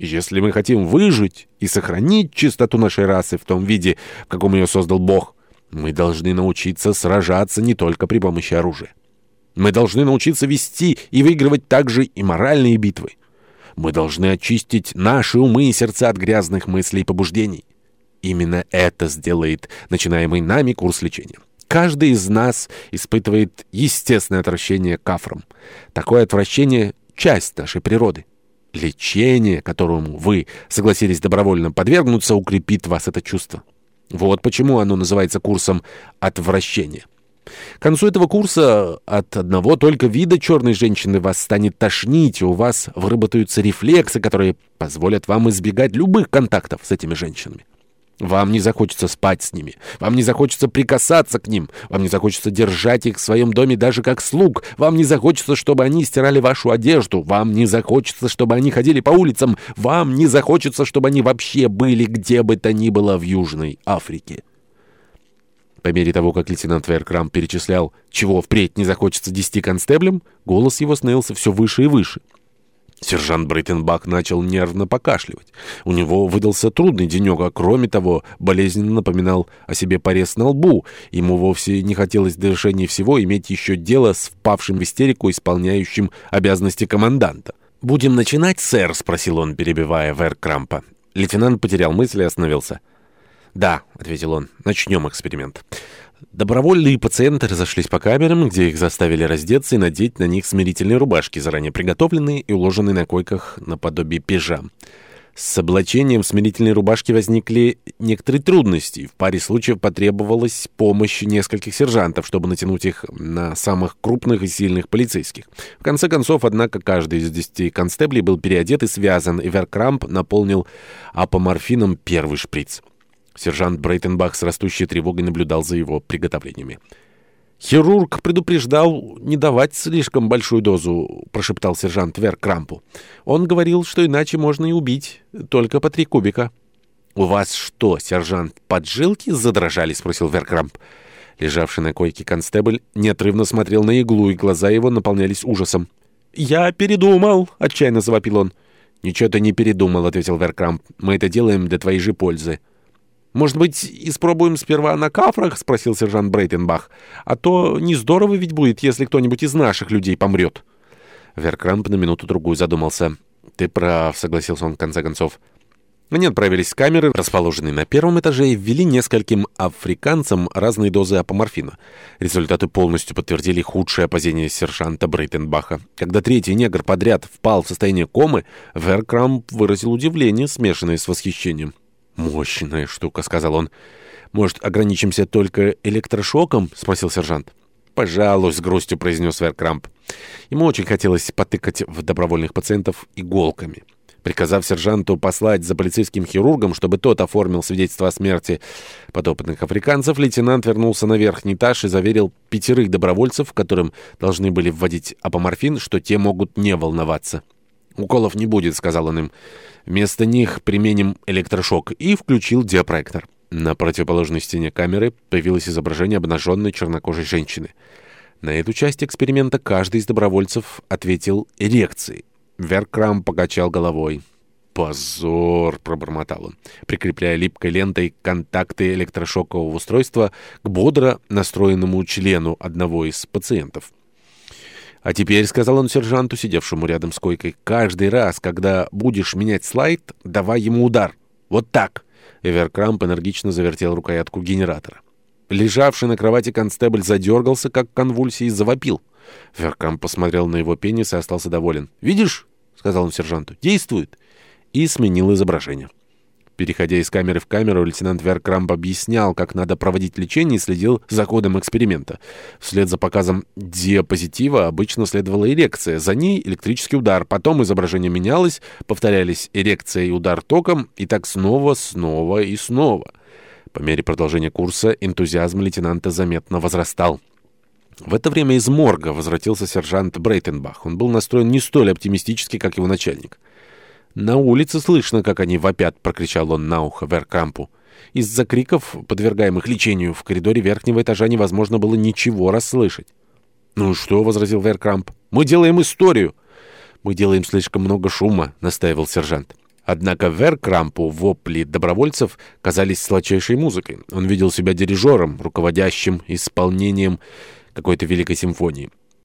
Если мы хотим выжить и сохранить чистоту нашей расы в том виде, в каком ее создал Бог, мы должны научиться сражаться не только при помощи оружия. Мы должны научиться вести и выигрывать также и моральные битвы. Мы должны очистить наши умы и сердца от грязных мыслей и побуждений. Именно это сделает начинаемый нами курс лечения. Каждый из нас испытывает естественное отвращение к афрам. Такое отвращение — часть нашей природы. Лечение, которому вы согласились добровольно подвергнуться, укрепит вас это чувство. Вот почему оно называется курсом отвращения. К концу этого курса от одного только вида черной женщины вас станет тошнить, и у вас выработаются рефлексы, которые позволят вам избегать любых контактов с этими женщинами. Вам не захочется спать с ними. Вам не захочется прикасаться к ним. Вам не захочется держать их в своем доме даже как слуг. Вам не захочется, чтобы они стирали вашу одежду. Вам не захочется, чтобы они ходили по улицам. Вам не захочется, чтобы они вообще были где бы то ни было в Южной Африке. По мере того, как лейтенант Веркрам перечислял, чего впредь не захочется десяти констеблям, голос его становился все выше и выше. Сержант Брейтенбак начал нервно покашливать. У него выдался трудный денек, а кроме того, болезненно напоминал о себе порез на лбу. Ему вовсе не хотелось до решения всего иметь еще дело с впавшим в истерику исполняющим обязанности команданта. «Будем начинать, сэр?» — спросил он, перебивая Вэр Крампа. Лейтенант потерял мысль и остановился. «Да», — ответил он, — «начнем эксперимент». Добровольные пациенты разошлись по камерам, где их заставили раздеться и надеть на них смирительные рубашки, заранее приготовленные и уложенные на койках наподобие пижам. С облачением в смирительной рубашке возникли некоторые трудности. В паре случаев потребовалась помощь нескольких сержантов, чтобы натянуть их на самых крупных и сильных полицейских. В конце концов, однако, каждый из десяти констеблей был переодет и связан, и Веркрамп наполнил апоморфином первый шприц. Сержант Брейтенбах с растущей тревогой наблюдал за его приготовлениями. «Хирург предупреждал не давать слишком большую дозу», — прошептал сержант Вер Крампу. «Он говорил, что иначе можно и убить, только по три кубика». «У вас что, сержант, поджилки задрожали?» — спросил Веркрамп. Лежавший на койке констебль неотрывно смотрел на иглу, и глаза его наполнялись ужасом. «Я передумал!» — отчаянно завопил он. «Ничего ты не передумал», — ответил Веркрамп. «Мы это делаем для твоей же пользы». Может быть, испробуем сперва на кафрах?» — спросил сержант Брейтенбах. «А то не здорово ведь будет, если кто-нибудь из наших людей помрет». Веркрамп на минуту-другую задумался. «Ты прав», — согласился он в конце концов. Они отправились с камеры, расположенной на первом этаже, и ввели нескольким африканцам разные дозы апоморфина. Результаты полностью подтвердили худшее опозение сержанта Брейтенбаха. Когда третий негр подряд впал в состояние комы, Веркрамп выразил удивление, смешанное с восхищением. «Мощная штука», — сказал он. «Может, ограничимся только электрошоком?» — спросил сержант. «Пожалуй», — с грустью произнес Веркрамп. Ему очень хотелось потыкать в добровольных пациентов иголками. Приказав сержанту послать за полицейским хирургом, чтобы тот оформил свидетельство о смерти подопытных африканцев, лейтенант вернулся на верхний этаж и заверил пятерых добровольцев, которым должны были вводить апоморфин, что те могут не волноваться. «Уколов не будет», — сказал он им. Вместо них применим электрошок и включил диапроектор. На противоположной стене камеры появилось изображение обнаженной чернокожей женщины. На эту часть эксперимента каждый из добровольцев ответил эрекцией. Веркрам покачал головой. «Позор!» — пробормотал он, прикрепляя липкой лентой контакты электрошокового устройства к бодро настроенному члену одного из пациентов. А теперь, — сказал он сержанту, сидевшему рядом с койкой, — каждый раз, когда будешь менять слайд, давай ему удар. Вот так. Эверкрамп энергично завертел рукоятку генератора. Лежавший на кровати констебль задергался, как конвульсии, и завопил. Эверкрамп посмотрел на его пенис и остался доволен. «Видишь?» — сказал он сержанту. «Действует!» И сменил изображение. Переходя из камеры в камеру, лейтенант Веркрамб объяснял, как надо проводить лечение и следил за ходом эксперимента. Вслед за показом диапозитива обычно следовала эрекция, за ней электрический удар, потом изображение менялось, повторялись эрекция и удар током, и так снова, снова и снова. По мере продолжения курса энтузиазм лейтенанта заметно возрастал. В это время из морга возвратился сержант Брейтенбах. Он был настроен не столь оптимистически, как его начальник. «На улице слышно, как они вопят!» — прокричал он на ухо Веркампу. Из-за криков, подвергаемых лечению, в коридоре верхнего этажа невозможно было ничего расслышать. «Ну что?» — возразил Веркамп. «Мы делаем историю!» «Мы делаем слишком много шума», — настаивал сержант. Однако Веркрампу вопли добровольцев казались сладчайшей музыкой. Он видел себя дирижером, руководящим исполнением какой-то великой симфонии.